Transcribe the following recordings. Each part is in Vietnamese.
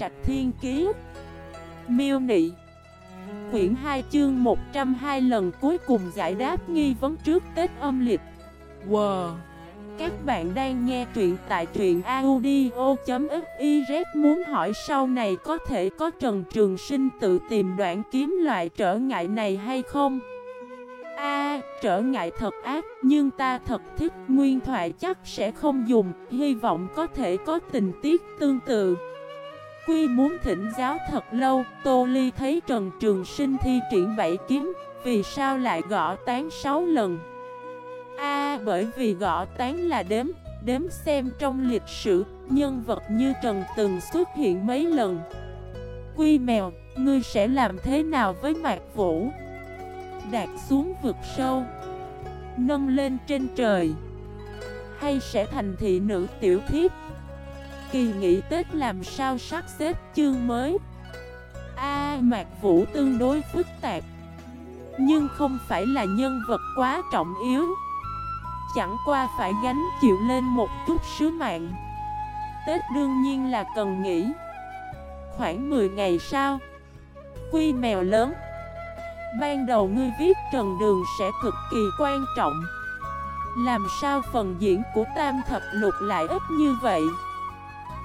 trạch thiên kiế Miêu Nị. Quyển 2 chương 102 lần cuối cùng giải đáp nghi vấn trước Tết âm lịch. Wow. Các bạn đang nghe truyện tại truyện audio.xyz Muốn hỏi sau này có thể có Trần Trường Sinh tự tìm đoạn kiếm loại trở ngại này hay không? A, trở ngại thật ác, nhưng ta thật thích nguyên thoại chắc sẽ không dùng, hy vọng có thể có tình tiết tương tự. Quy muốn thỉnh giáo thật lâu, Tô Ly thấy Trần Trường Sinh thi triển bảy kiếm, vì sao lại gõ tán 6 lần? A, bởi vì gõ tán là đếm, đếm xem trong lịch sử, nhân vật như Trần từng xuất hiện mấy lần. Quy mèo, ngươi sẽ làm thế nào với Mạc Vũ? Đạt xuống vực sâu Nâng lên trên trời Hay sẽ thành thị nữ tiểu thiếp Kỳ nghỉ Tết làm sao sắp xếp chương mới? A, Mạc Vũ tương đối phức tạp, Nhưng không phải là nhân vật quá trọng yếu. Chẳng qua phải gánh chịu lên một chút sứ mạng. Tết đương nhiên là cần nghỉ. Khoảng 10 ngày sau, Quy mèo lớn, Ban đầu ngươi viết Trần Đường sẽ cực kỳ quan trọng. Làm sao phần diễn của Tam Thập Lục lại ít như vậy?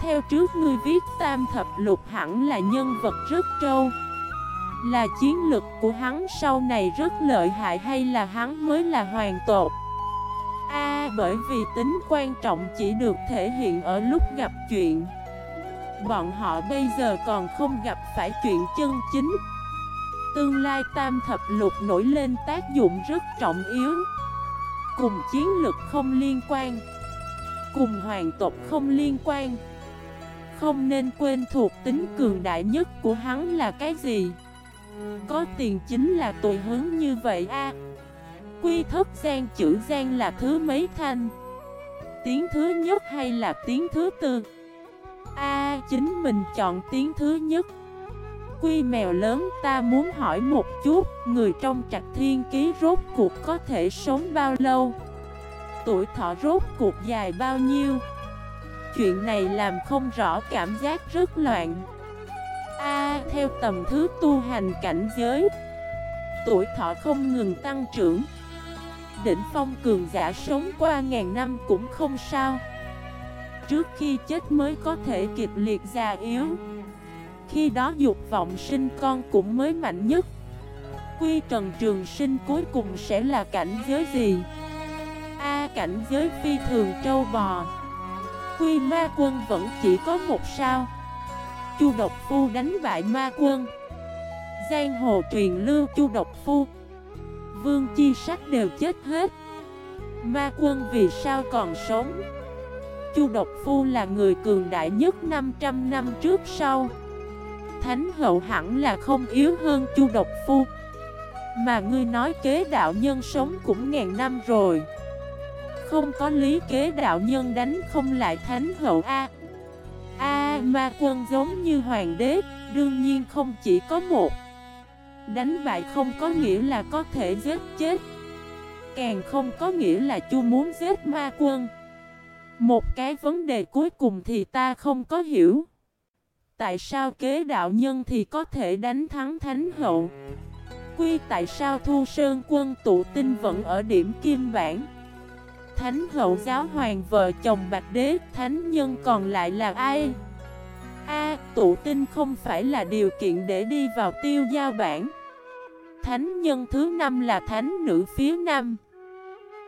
Theo trước ngươi viết Tam Thập Lục hẳn là nhân vật rất trâu. Là chiến lực của hắn sau này rất lợi hại hay là hắn mới là hoàng tột A, bởi vì tính quan trọng chỉ được thể hiện ở lúc gặp chuyện. Bọn họ bây giờ còn không gặp phải chuyện chân chính. Tương lai tam thập lục nổi lên tác dụng rất trọng yếu. Cùng chiến lực không liên quan, Cùng hoàng tộc không liên quan. Không nên quên thuộc tính cường đại nhất của hắn là cái gì? Có tiền chính là tùy hướng như vậy a. Quy thất gian, chữ gian là thứ mấy thanh? Tiếng thứ nhất hay là tiếng thứ tư? A, chính mình chọn tiếng thứ nhất. Quy mèo lớn, ta muốn hỏi một chút, Người trong trạch thiên ký rốt cuộc có thể sống bao lâu? Tuổi thọ rốt cuộc dài bao nhiêu? Chuyện này làm không rõ cảm giác rất loạn. A, theo tầm thứ tu hành cảnh giới, Tuổi thọ không ngừng tăng trưởng. Đỉnh phong cường giả sống qua ngàn năm cũng không sao. Trước khi chết mới có thể kịch liệt già yếu. Khi đó dục vọng sinh con cũng mới mạnh nhất. Quy trần trường sinh cuối cùng sẽ là cảnh giới gì? A, cảnh giới phi thường trâu bò. Quy ma quân vẫn chỉ có một sao. Chu độc phu đánh bại ma quân. Giang hồ truyền lưu chu độc phu. Vương chi sách đều chết hết. Ma quân vì sao còn sống? Chu độc phu là người cường đại nhất 500 năm trước sau. Thánh hậu hẳn là không yếu hơn chu độc phu. Mà ngươi nói kế đạo nhân sống cũng ngàn năm rồi. Không có lý kế đạo nhân đánh không lại thánh hậu A. A, ma quân giống như hoàng đế, Đương nhiên không chỉ có một. Đánh bại không có nghĩa là có thể giết chết. Càng không có nghĩa là chu muốn giết ma quân. Một cái vấn đề cuối cùng thì ta không có hiểu. Tại sao kế đạo nhân thì có thể đánh thắng thánh hậu? Quy tại sao thu sơn quân tụ tinh vẫn ở điểm kim bản Thánh hậu giáo hoàng vợ chồng bạch đế, Thánh nhân còn lại là ai? A, tụ tinh không phải là điều kiện để đi vào tiêu giao bản Thánh nhân thứ năm là thánh nữ phía nam.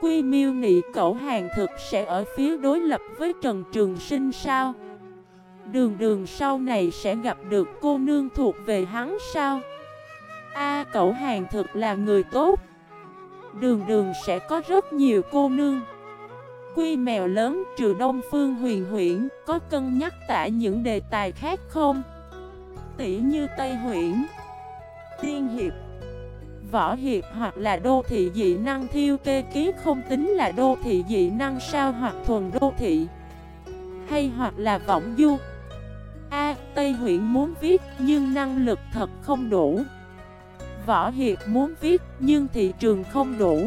Quy miêu nị cậu hàng thực sẽ ở phía đối lập với Trần Trường Sinh sao? Đường đường sau này sẽ gặp được cô nương thuộc về hắn sao? A cậu hàng thực là người tốt. Đường đường sẽ có rất nhiều cô nương. Quy mèo lớn trừ Đông Phương huyền huyển Có cân nhắc tả những đề tài khác không? Tỷ như Tây huyển Tiên hiệp, Võ hiệp hoặc là đô thị dị năng thiêu kê ký không tính là đô thị dị năng sao hoặc thuần đô thị, Hay hoặc là võng du A. Tây huyện muốn viết nhưng năng lực thật không đủ Võ Hiệp muốn viết nhưng thị trường không đủ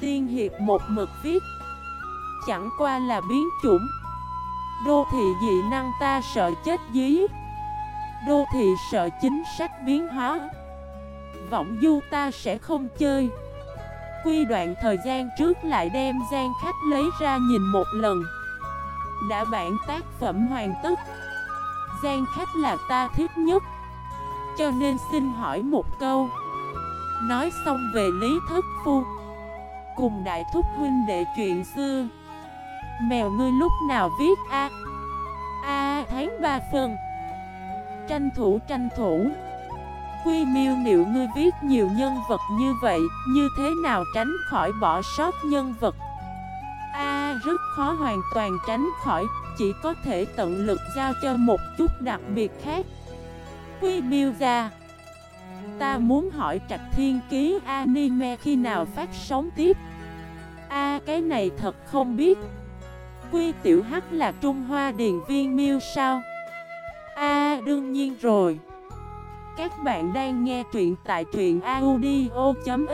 Tiên Hiệp một mực viết Chẳng qua là biến chủng. Đô thị dị năng ta sợ chết dí. Đô thị sợ chính sách biến hóa. Vọng du ta sẽ không chơi. Quy đoạn thời gian trước lại đem gian khách lấy ra nhìn một lần. Đã bản tác phẩm hoàn tất. Gian khách là ta thích nhất. Cho nên xin hỏi một câu. Nói xong về Lý Thất Phu. Cùng đại thúc huynh đệ chuyện xưa. Mèo ngươi lúc nào viết A? A, tháng 3 phần. Tranh thủ tranh thủ. Quy miêu niệu ngươi viết nhiều nhân vật như vậy, Như thế nào tránh khỏi bỏ sót nhân vật? A, rất khó hoàn toàn tránh khỏi, Chỉ có thể tận lực giao cho một chút đặc biệt khác. Quy miêu ra. Ta muốn hỏi Trạch Thiên Ký anime khi nào phát sóng tiếp? A, cái này thật không biết. Quy Tiểu Hắc là Trung Hoa Điền Viên Miêu sao? A, đương nhiên rồi. Các bạn đang nghe truyện tại truyện audio.fif